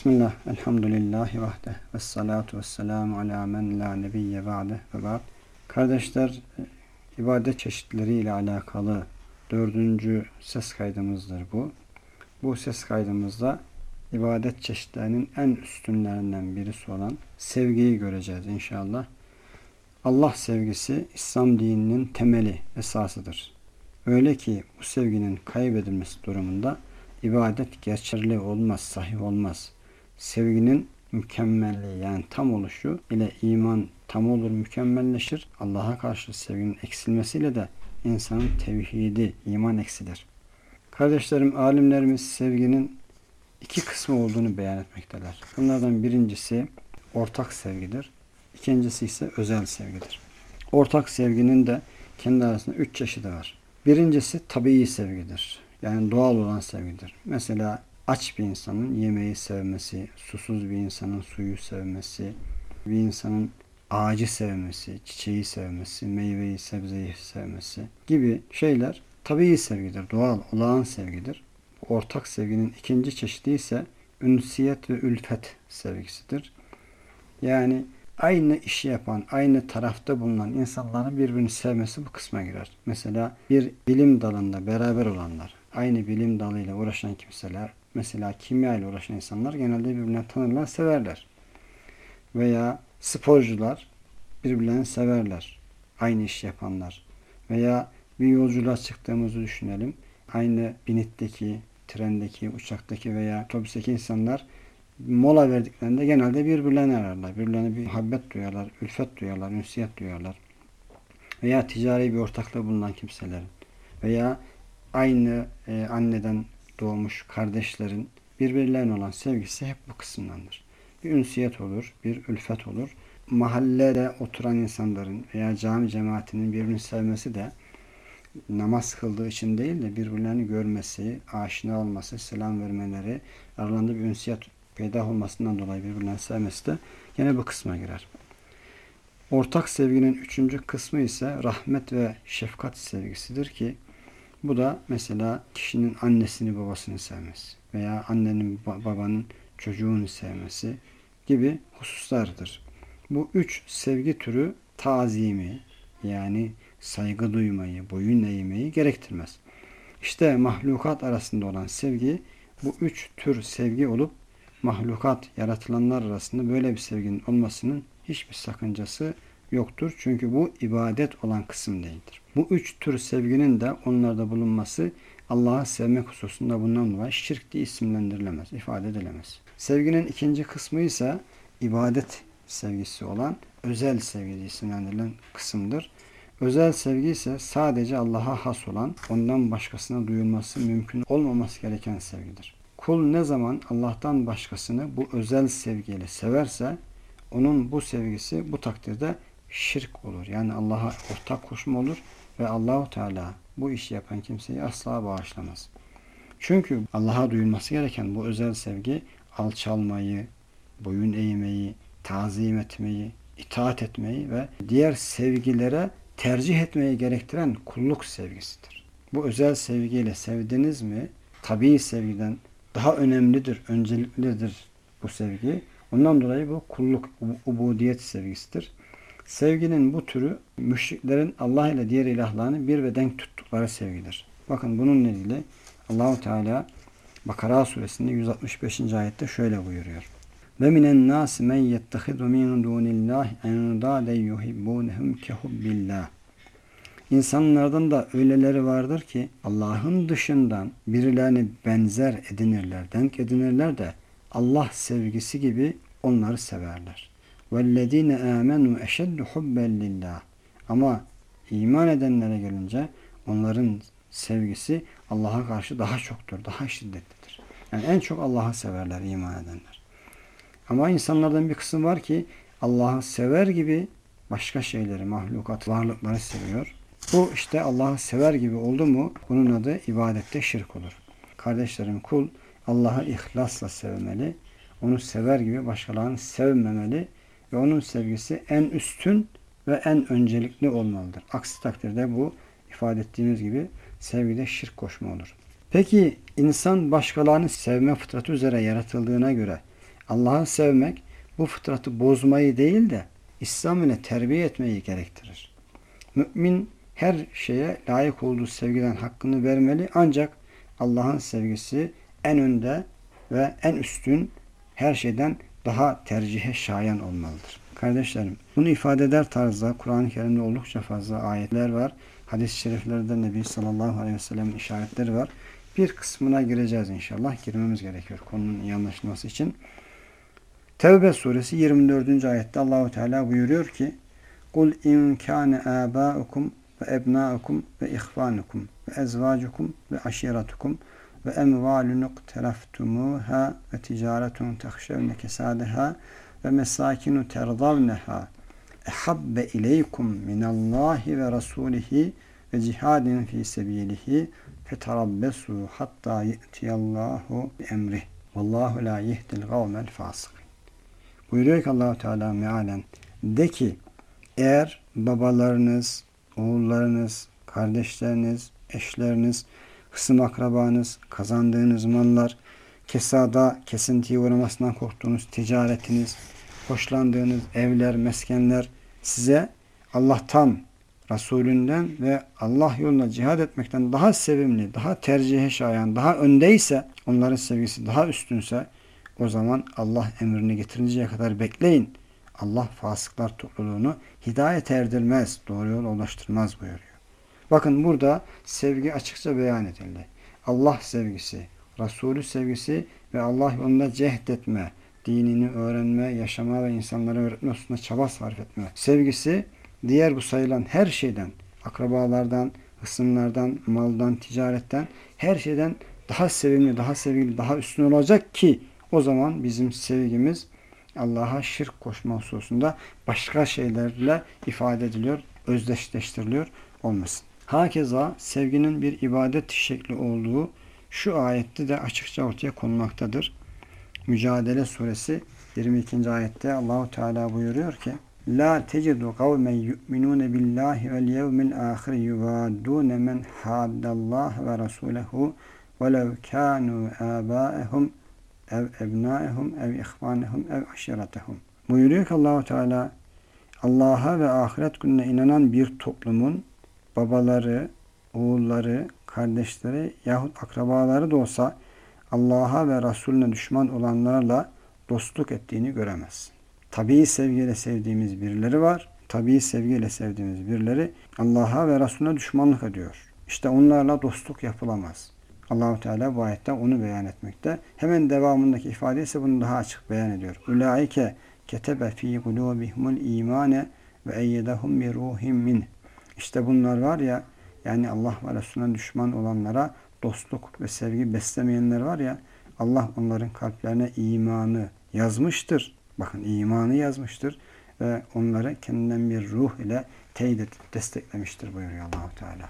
Bismillah, elhamdülillahi vahde, ve salatu ve selamu ala men la nebiyye ba'de ve ba'd. Kardeşler, ibadet çeşitleri ile alakalı dördüncü ses kaydımızdır bu. Bu ses kaydımızda ibadet çeşitlerinin en üstünlerinden birisi olan sevgiyi göreceğiz inşallah. Allah sevgisi İslam dininin temeli, esasıdır. Öyle ki bu sevginin kaybedilmesi durumunda ibadet geçerli olmaz, sahih olmaz. Sevginin mükemmelliği yani tam oluşu ile iman tam olur, mükemmelleşir. Allah'a karşı sevginin eksilmesiyle de insanın tevhidi, iman eksilir. Kardeşlerim, alimlerimiz sevginin iki kısmı olduğunu beyan etmekteler. Bunlardan birincisi ortak sevgidir. İkincisi ise özel sevgidir. Ortak sevginin de kendi arasında üç çeşidi var. Birincisi tabii sevgidir. Yani doğal olan sevgidir. Mesela aç bir insanın yemeği sevmesi, susuz bir insanın suyu sevmesi, bir insanın ağacı sevmesi, çiçeği sevmesi, meyveyi, sebzeyi sevmesi gibi şeyler tabii sevgidir, doğal, olağan sevgidir. Ortak sevginin ikinci çeşidi ise ünsiyet ve ülfet sevgisidir. Yani aynı işi yapan, aynı tarafta bulunan insanların birbirini sevmesi bu kısma girer. Mesela bir bilim dalında beraber olanlar, aynı bilim dalıyla uğraşan kimseler, mesela kimya ile uğraşan insanlar genelde birbirlerini tanırlar, severler. Veya sporcular birbirlerini severler. Aynı iş yapanlar. Veya bir yolculuğa çıktığımızı düşünelim. Aynı binitteki, trendeki, uçaktaki veya otobüsteki insanlar mola verdiklerinde genelde birbirlerini ararlar. Birbirlerine bir muhabbet duyarlar, ülfet duyarlar, ünsiyet duyarlar. Veya ticari bir ortaklığı bulunan kimselerin veya aynı e, anneden doğmuş kardeşlerin birbirlerine olan sevgisi hep bu kısımdandır. Bir ünsiyet olur, bir ülfet olur. Mahallede oturan insanların veya cami cemaatinin birbirini sevmesi de namaz kıldığı için değil de birbirlerini görmesi, aşina olması, selam vermeleri, aralarında bir ünsiyet peydah olmasından dolayı birbirlerini sevmesi de yine bu kısma girer. Ortak sevginin üçüncü kısmı ise rahmet ve şefkat sevgisidir ki bu da mesela kişinin annesini babasını sevmesi veya annenin babanın çocuğunu sevmesi gibi hususlardır. Bu üç sevgi türü tazimi yani saygı duymayı, boyun eğmeyi gerektirmez. İşte mahlukat arasında olan sevgi bu üç tür sevgi olup mahlukat, yaratılanlar arasında böyle bir sevginin olmasının hiçbir sakıncası yoktur. Çünkü bu ibadet olan kısım değildir. Bu üç tür sevginin de onlarda bulunması Allah'ı sevmek hususunda bundan dolayı şirk diye isimlendirilemez, ifade edilemez. Sevginin ikinci kısmı ise ibadet sevgisi olan özel sevgi isimlendirilen kısımdır. Özel sevgi ise sadece Allah'a has olan, ondan başkasına duyulması mümkün olmaması gereken sevgidir. Kul ne zaman Allah'tan başkasını bu özel sevgiyle severse onun bu sevgisi bu takdirde şirk olur. Yani Allah'a ortak koşma olur ve Allahu Teala bu işi yapan kimseyi asla bağışlamaz. Çünkü Allah'a duyulması gereken bu özel sevgi alçalmayı, boyun eğmeyi, tazim etmeyi, itaat etmeyi ve diğer sevgilere tercih etmeyi gerektiren kulluk sevgisidir. Bu özel sevgiyle sevdiniz mi tabii sevgiden daha önemlidir, önceliklidir bu sevgi. Ondan dolayı bu kulluk, ubudiyet sevgisidir. Sevginin bu türü müşriklerin Allah ile diğer ilahlarını bir ve denk tuttukları sevgidir. Bakın bunun nedeni Allahu Teala Bakara suresinde 165. ayette şöyle buyuruyor. Ve minen nas men yettehidu min dunillahi endade yuhibbunhum kehubbillah. İnsanlardan da öyleleri vardır ki Allah'ın dışından birilerini benzer edinirler, denk edinirler de Allah sevgisi gibi onları severler. وَالَّذ۪ينَ آمَنُوا اَشَدُّ حُبَّا لِلّٰهِ Ama iman edenlere gelince onların sevgisi Allah'a karşı daha çoktur, daha şiddetlidir. Yani en çok Allah'ı severler iman edenler. Ama insanlardan bir kısım var ki Allah'ı sever gibi başka şeyleri, mahlukat, varlıkları seviyor. Bu işte Allah'ı sever gibi oldu mu bunun adı ibadette şirk olur. Kardeşlerim kul Allah'ı ihlasla sevmeli. Onu sever gibi başkalarını sevmemeli ve onun sevgisi en üstün ve en öncelikli olmalıdır. Aksi takdirde bu ifade ettiğimiz gibi sevgide şirk koşma olur. Peki insan başkalarını sevme fıtratı üzere yaratıldığına göre Allah'ı sevmek bu fıtratı bozmayı değil de İslam ile terbiye etmeyi gerektirir. Mümin her şeye layık olduğu sevgiden hakkını vermeli ancak Allah'ın sevgisi en önde ve en üstün her şeyden daha tercihe şayan olmalıdır. Kardeşlerim bunu ifade eder tarzda Kur'an-ı Kerim'de oldukça fazla ayetler var. Hadis-i şeriflerde Nebi sallallahu aleyhi ve sellem'in işaretleri var. Bir kısmına gireceğiz inşallah. Girmemiz gerekiyor konunun iyi anlaşılması için. Tevbe suresi 24. ayette Allahu Teala buyuruyor ki Kul in kana abaukum ve ebnaukum ve ihvanukum ve ezvacukum ve aşiratukum ve emvalun ikteraftumuha ve ticaretun tehşevne kesadeha ve mesakinu terdavneha ehabbe ileykum minallahi ve rasulihi ve cihadin fi sebilihi fetarabbesu hatta ye'tiyallahu bi emrih. Vallahu la yehdil gavmel fasık. Buyuruyor ki Allahu Teala mealen de ki eğer babalarınız, oğullarınız, kardeşleriniz, eşleriniz, hısım akrabanız, kazandığınız mallar, kesada kesintiye uğramasından korktuğunuz ticaretiniz, hoşlandığınız evler, meskenler size Allah'tan, Resulünden ve Allah yolunda cihad etmekten daha sevimli, daha tercihe şayan, daha öndeyse, onların sevgisi daha üstünse o zaman Allah emrini getirinceye kadar bekleyin. Allah fasıklar topluluğunu hidayet erdirmez, doğru yol ulaştırmaz buyuruyor. Bakın burada sevgi açıkça beyan edildi. Allah sevgisi, Resulü sevgisi ve Allah yolunda cehd etme, dinini öğrenme, yaşama ve insanlara öğretme hususunda çaba sarf etme. Sevgisi diğer bu sayılan her şeyden, akrabalardan, hısımlardan, maldan, ticaretten, her şeyden daha sevimli, daha sevgili, daha üstün olacak ki o zaman bizim sevgimiz Allah'a şirk koşma hususunda başka şeylerle ifade ediliyor, özdeşleştiriliyor olmasın. Hakeza sevginin bir ibadet şekli olduğu şu ayette de açıkça ortaya konmaktadır. Mücadele suresi 22. ayette Allahu Teala buyuruyor ki La tecidu kavmen yu'minune billahi vel yevmil ahir yuvaddune men haddallah ve rasulehu velev kanu abaehum ev ebnaehum ev ihvanehum ev aşiretehum. Buyuruyor ki Allahu Teala Allah'a ve ahiret gününe inanan bir toplumun babaları, oğulları, kardeşleri yahut akrabaları da olsa Allah'a ve Resulüne düşman olanlarla dostluk ettiğini göremez. Tabii sevgiyle sevdiğimiz birileri var. Tabii sevgiyle sevdiğimiz birileri Allah'a ve Resulüne düşmanlık ediyor. İşte onlarla dostluk yapılamaz. Allahu Teala bu ayette onu beyan etmekte. Hemen devamındaki ifade ise bunu daha açık beyan ediyor. Ulaike ketebe fi kulubihimul imane ve eyyedahum bi ruhim min. İşte bunlar var ya yani Allah ve Resulüne düşman olanlara dostluk ve sevgi beslemeyenler var ya Allah onların kalplerine imanı yazmıştır. Bakın imanı yazmıştır ve onları kendinden bir ruh ile teyit edip desteklemiştir buyuruyor Allahu Teala.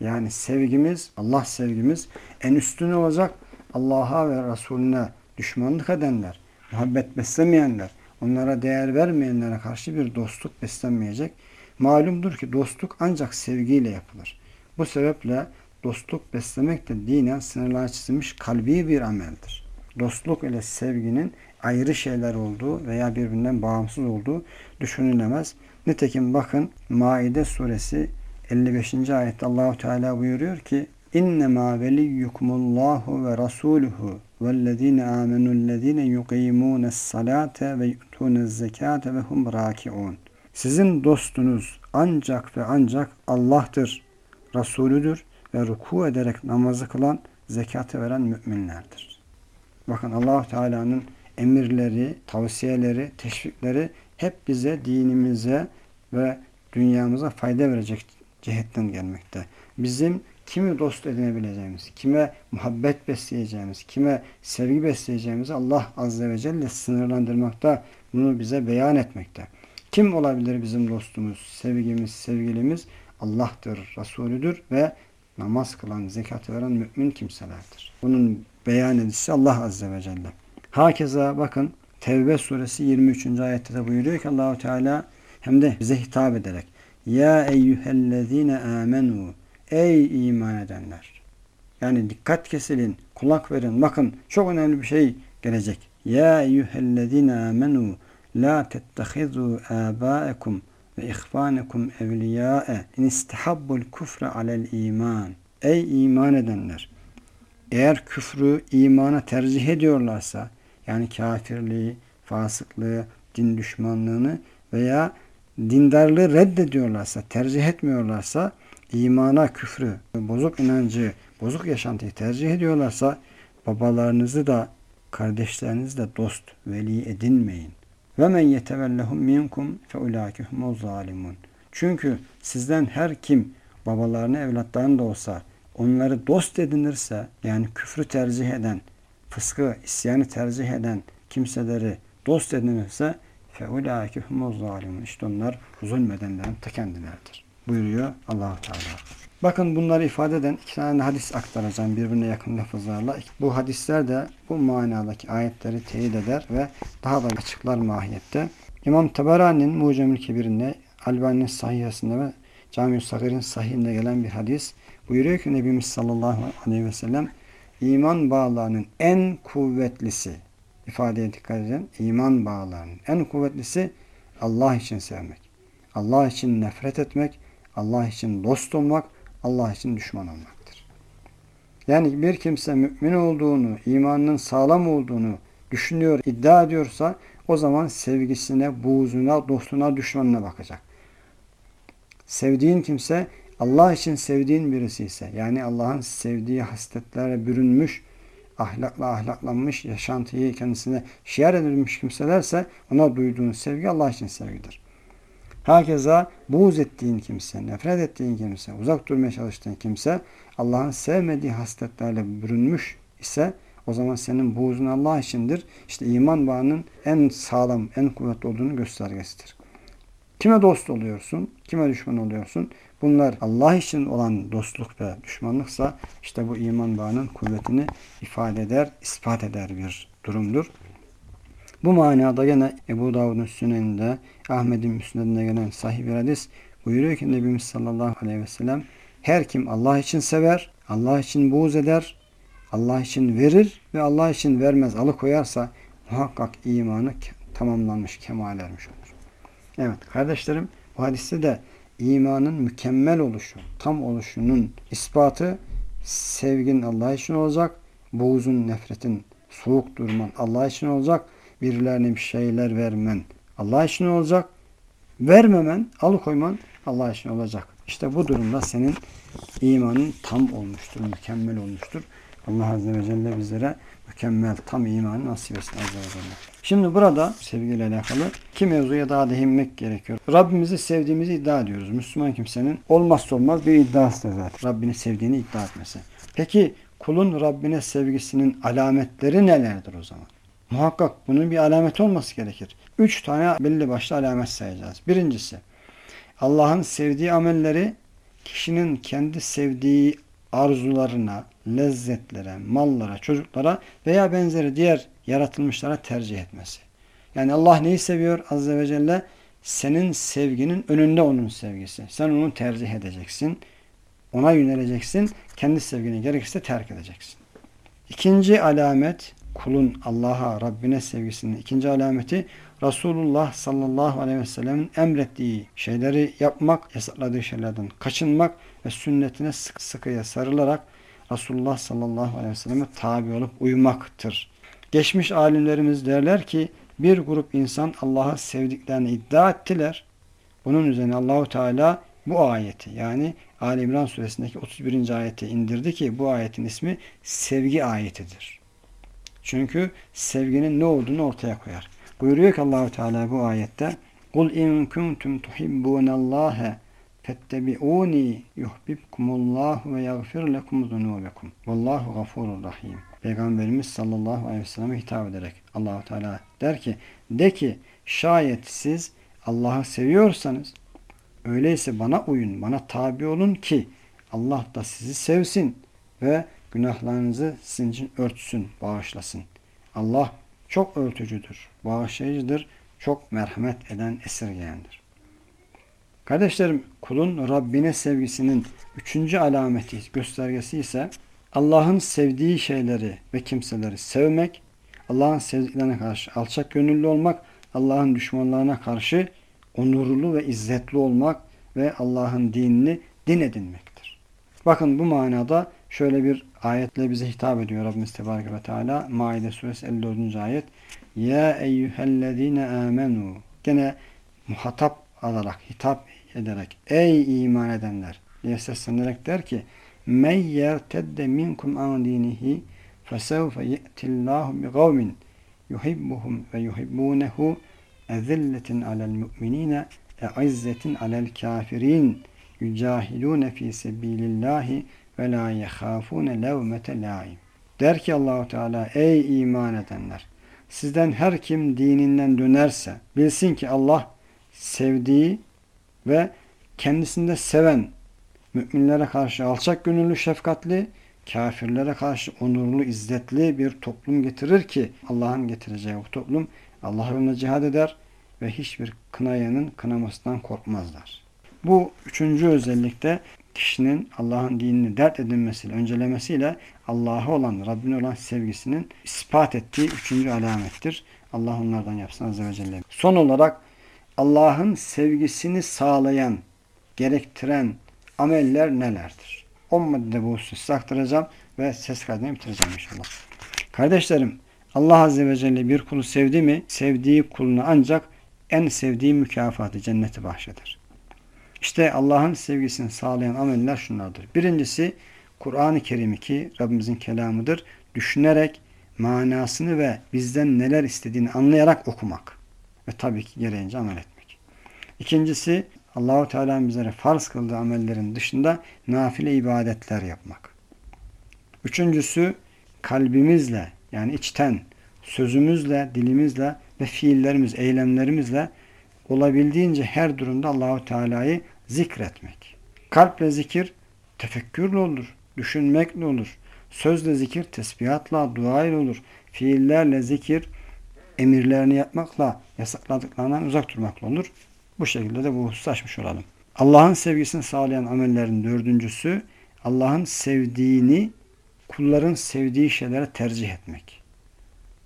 Yani sevgimiz, Allah sevgimiz en üstün olacak. Allah'a ve Resulüne düşmanlık edenler, muhabbet beslemeyenler, onlara değer vermeyenlere karşı bir dostluk beslenmeyecek. Malumdur ki dostluk ancak sevgiyle yapılır. Bu sebeple dostluk beslemek de dinen sınırlar çizilmiş kalbi bir ameldir. Dostluk ile sevginin ayrı şeyler olduğu veya birbirinden bağımsız olduğu düşünülemez. Nitekim bakın Maide suresi 55. ayette Allahu Teala buyuruyor ki İnnemâ veliyyukumullahu ve rasuluhu vellezîne âmenullezîne yuqîmûnes salâte ve yu'tûnez zekâte ve hum râki'ûn. Sizin dostunuz ancak ve ancak Allah'tır, Resulüdür ve ruku ederek namazı kılan, zekatı veren müminlerdir. Bakın allah Teala'nın emirleri, tavsiyeleri, teşvikleri hep bize, dinimize ve dünyamıza fayda verecek cihetten gelmekte. Bizim kimi dost edinebileceğimiz, kime muhabbet besleyeceğimiz, kime sevgi besleyeceğimizi Allah Azze ve Celle sınırlandırmakta, bunu bize beyan etmekte. Kim olabilir bizim dostumuz, sevgimiz, sevgilimiz? Allah'tır, Resulüdür ve namaz kılan, zekat veren mümin kimselerdir. Bunun beyan edisi Allah Azze ve Celle. Hakeza bakın Tevbe suresi 23. ayette de buyuruyor ki Allahu Teala hem de bize hitap ederek Ya eyyühellezine amenu Ey iman edenler. Yani dikkat kesilin, kulak verin. Bakın çok önemli bir şey gelecek. Ya eyyühellezine amenu la tettehizu âbâekum ve ihvanekum evliyâe in istahabbul kufre alel iman. Ey iman edenler! Eğer küfrü imana tercih ediyorlarsa, yani kafirliği, fasıklığı, din düşmanlığını veya dindarlığı reddediyorlarsa, tercih etmiyorlarsa, imana küfrü, bozuk inancı, bozuk yaşantıyı tercih ediyorlarsa, babalarınızı da kardeşlerinizi de dost, veli edinmeyin. Ve men yetevellehum minkum fe ulaike zalimun. Çünkü sizden her kim babalarını, evlatlarını da olsa onları dost edinirse yani küfrü tercih eden, fıskı, isyanı tercih eden kimseleri dost edinirse feulaike humuz zalimun. İşte onlar zulmedenlerin ta kendileridir. Buyuruyor allah Teala. Bakın bunları ifade eden iki tane hadis aktaracağım birbirine yakın lafızlarla. Bu hadisler de bu manadaki ayetleri teyit eder ve daha da açıklar mahiyette. İmam Tabarani'nin Mucemül Kebir'inde, Albani'nin sahihesinde ve Cami-i sahihinde gelen bir hadis. Buyuruyor ki Nebimiz sallallahu aleyhi ve sellem iman bağlarının en kuvvetlisi ifadeye dikkat edin. İman bağlarının en kuvvetlisi Allah için sevmek. Allah için nefret etmek, Allah için dost olmak, Allah için düşman olmaktır. Yani bir kimse mümin olduğunu, imanının sağlam olduğunu düşünüyor, iddia ediyorsa o zaman sevgisine, buğzuna, dostuna, düşmanına bakacak. Sevdiğin kimse Allah için sevdiğin birisi ise yani Allah'ın sevdiği hasletlere bürünmüş, ahlakla ahlaklanmış, yaşantıyı kendisine şiar edilmiş kimselerse ona duyduğun sevgi Allah için sevgidir. Herkese buğz ettiğin kimse, nefret ettiğin kimse, uzak durmaya çalıştığın kimse Allah'ın sevmediği hasletlerle bürünmüş ise o zaman senin buğzun Allah içindir. İşte iman bağının en sağlam, en kuvvetli olduğunu göstergesidir. Kime dost oluyorsun? Kime düşman oluyorsun? Bunlar Allah için olan dostluk ve düşmanlıksa işte bu iman bağının kuvvetini ifade eder, ispat eder bir durumdur. Bu manada gene Ebu Davud'un süneninde, Ahmet'in müsnedinde gelen sahih bir hadis buyuruyor ki Nebimiz sallallahu aleyhi ve sellem her kim Allah için sever, Allah için buğz eder, Allah için verir ve Allah için vermez, alıkoyarsa muhakkak imanı tamamlanmış, kemal ermiş olur. Evet kardeşlerim bu hadiste de imanın mükemmel oluşu, tam oluşunun ispatı sevgin Allah için olacak, buğzun, nefretin, soğuk durman Allah için olacak, birilerine bir şeyler vermen Allah için olacak, vermemen, alıkoyman Allah için olacak. İşte bu durumda senin imanın tam olmuştur, mükemmel olmuştur. Allah Azze ve Celle bizlere mükemmel, tam imanı nasip etsin Azze ve Celle. Şimdi burada sevgiyle alakalı iki mevzuya daha değinmek gerekiyor. Rabbimizi sevdiğimizi iddia ediyoruz. Müslüman kimsenin olmazsa olmaz bir iddiası zaten. Rabbini sevdiğini iddia etmesi. Peki kulun Rabbine sevgisinin alametleri nelerdir o zaman? Muhakkak bunun bir alameti olması gerekir. Üç tane belli başlı alamet sayacağız. Birincisi Allah'ın sevdiği amelleri kişinin kendi sevdiği arzularına, lezzetlere, mallara, çocuklara veya benzeri diğer yaratılmışlara tercih etmesi. Yani Allah neyi seviyor Azze ve Celle? Senin sevginin önünde onun sevgisi. Sen onu tercih edeceksin. Ona yöneleceksin. Kendi sevgini gerekirse terk edeceksin. İkinci alamet kulun Allah'a, Rabbine sevgisinin ikinci alameti Resulullah sallallahu aleyhi ve sellemin emrettiği şeyleri yapmak, yasakladığı şeylerden kaçınmak ve sünnetine sık sıkıya sarılarak Resulullah sallallahu aleyhi ve selleme tabi olup uymaktır. Geçmiş alimlerimiz derler ki bir grup insan Allah'ı sevdiklerini iddia ettiler. Bunun üzerine Allahu Teala bu ayeti yani Ali İmran suresindeki 31. ayeti indirdi ki bu ayetin ismi sevgi ayetidir. Çünkü sevginin ne olduğunu ortaya koyar. Buyuruyor ki Allahu Teala bu ayette Kul in kuntum tuhibbunallaha fettebi'uni yuhbibkumullahu ve yaghfir lekum zunubekum. Vallahu gafurur rahim. Peygamberimiz sallallahu aleyhi ve selleme hitap ederek Allahu Teala der ki de ki şayet siz Allah'ı seviyorsanız öyleyse bana uyun, bana tabi olun ki Allah da sizi sevsin ve günahlarınızı sizin için örtsün, bağışlasın. Allah çok örtücüdür, bağışlayıcıdır, çok merhamet eden, esirgeyendir. Kardeşlerim, kulun Rabbine sevgisinin üçüncü alameti, göstergesi ise Allah'ın sevdiği şeyleri ve kimseleri sevmek, Allah'ın sevdiklerine karşı alçak gönüllü olmak, Allah'ın düşmanlarına karşı onurlu ve izzetli olmak ve Allah'ın dinini din edinmektir. Bakın bu manada şöyle bir ayetle bize hitap ediyor Rabbimiz Tebarek ve Teala. Maide suresi 54. ayet. Ya eyyühellezine amenu. Gene muhatap alarak, hitap ederek ey iman edenler diye seslenerek der ki men yertedde minkum an dinihi fesevfe ye'tillahu bi kavmin yuhibbuhum ve yuhibbunehu ezilletin alel mu'minine e'izzetin alel kafirin yücahidune fi sebilillahi ve la yehafune levmete laim. Der ki Allahu Teala ey iman edenler sizden her kim dininden dönerse bilsin ki Allah sevdiği ve kendisinde seven müminlere karşı alçak gönüllü şefkatli kafirlere karşı onurlu, izzetli bir toplum getirir ki Allah'ın getireceği bu toplum Allah yolunda cihad eder ve hiçbir kınayanın kınamasından korkmazlar. Bu üçüncü özellikte kişinin Allah'ın dinini dert edinmesiyle, öncelemesiyle Allah'a olan, Rabbine olan sevgisinin ispat ettiği üçüncü alamettir. Allah onlardan yapsın Azze ve Celle. Son olarak Allah'ın sevgisini sağlayan, gerektiren ameller nelerdir? 10 maddede bu hususu aktaracağım ve ses kaydını bitireceğim inşallah. Kardeşlerim, Allah Azze ve Celle bir kulu sevdi mi, sevdiği kuluna ancak en sevdiği mükafatı cenneti bahşeder. İşte Allah'ın sevgisini sağlayan ameller şunlardır. Birincisi Kur'an-ı Kerim ki Rabbimizin kelamıdır. Düşünerek manasını ve bizden neler istediğini anlayarak okumak. Ve tabii ki gereğince amel etmek. İkincisi Allahu Teala'nın bizlere farz kıldığı amellerin dışında nafile ibadetler yapmak. Üçüncüsü kalbimizle yani içten, sözümüzle, dilimizle ve fiillerimiz, eylemlerimizle olabildiğince her durumda Allahu Teala'yı zikretmek. Kalple zikir tefekkürle olur, düşünmekle olur. Sözle zikir tesbihatla, dua ile olur. Fiillerle zikir emirlerini yapmakla, yasakladıklarından uzak durmakla olur. Bu şekilde de bu hususu açmış olalım. Allah'ın sevgisini sağlayan amellerin dördüncüsü Allah'ın sevdiğini kulların sevdiği şeylere tercih etmek.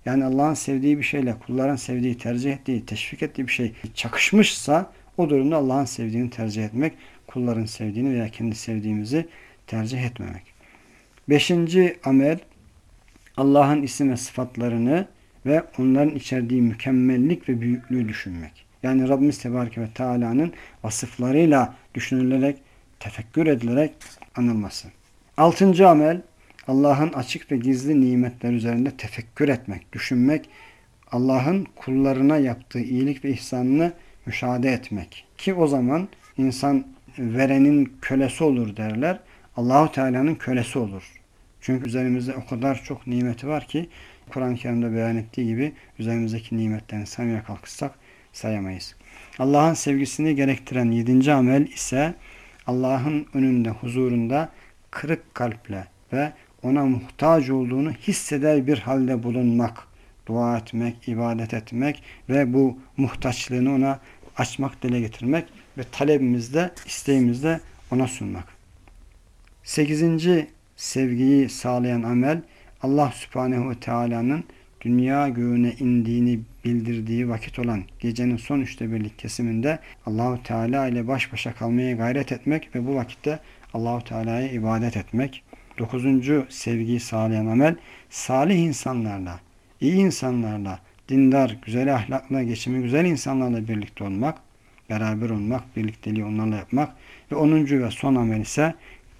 Yani Allah'ın sevdiği bir şeyle kulların sevdiği, tercih ettiği, teşvik ettiği bir şey çakışmışsa o durumda Allah'ın sevdiğini tercih etmek, kulların sevdiğini veya kendi sevdiğimizi tercih etmemek. Beşinci amel Allah'ın isim ve sıfatlarını ve onların içerdiği mükemmellik ve büyüklüğü düşünmek. Yani Rabbimiz Tebareke ve Teala'nın vasıflarıyla düşünülerek, tefekkür edilerek anılması. Altıncı amel Allah'ın açık ve gizli nimetler üzerinde tefekkür etmek, düşünmek, Allah'ın kullarına yaptığı iyilik ve ihsanını müşahede etmek. Ki o zaman insan verenin kölesi olur derler. Allahu Teala'nın kölesi olur. Çünkü üzerimizde o kadar çok nimeti var ki Kur'an-ı Kerim'de beyan ettiği gibi üzerimizdeki nimetlerini saymaya kalkışsak sayamayız. Allah'ın sevgisini gerektiren yedinci amel ise Allah'ın önünde, huzurunda kırık kalple ve ona muhtaç olduğunu hisseder bir halde bulunmak, dua etmek, ibadet etmek ve bu muhtaçlığını ona açmak, dile getirmek ve talebimizde, isteğimizde ona sunmak. Sekizinci sevgiyi sağlayan amel Allah Subhanehu ve Teala'nın dünya göğüne indiğini bildirdiği vakit olan gecenin son üçte birlik kesiminde Allahu Teala ile baş başa kalmaya gayret etmek ve bu vakitte Allahu Teala'ya ibadet etmek. Dokuzuncu sevgiyi sağlayan amel salih insanlarla, iyi insanlarla, dindar, güzel ahlakla, geçimi güzel insanlarla birlikte olmak, beraber olmak, birlikteliği onlarla yapmak ve onuncu ve son amel ise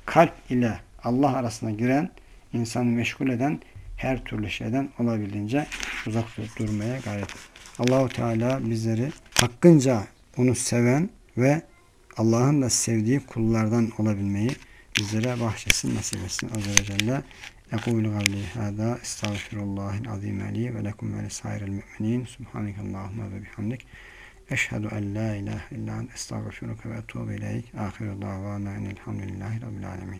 kalp ile Allah arasına giren, insanı meşgul eden her türlü şeyden olabildiğince uzak durmaya gayret et. Allahu Teala bizleri hakkınca onu seven ve Allah'ın da sevdiği kullardan olabilmeyi bizlere bahşetsin, nasip etsin. Azze ve Celle. Ekulu gavli hâdâ estağfirullahil azîm li ve lekum ve lisairil mü'minîn. Subhanekallahumma ve bihamdik. Eşhedü en la ilahe illa en estağfiruke ve etûbü ileyk. Ahiru davana enelhamdülillahi rabbil alemin.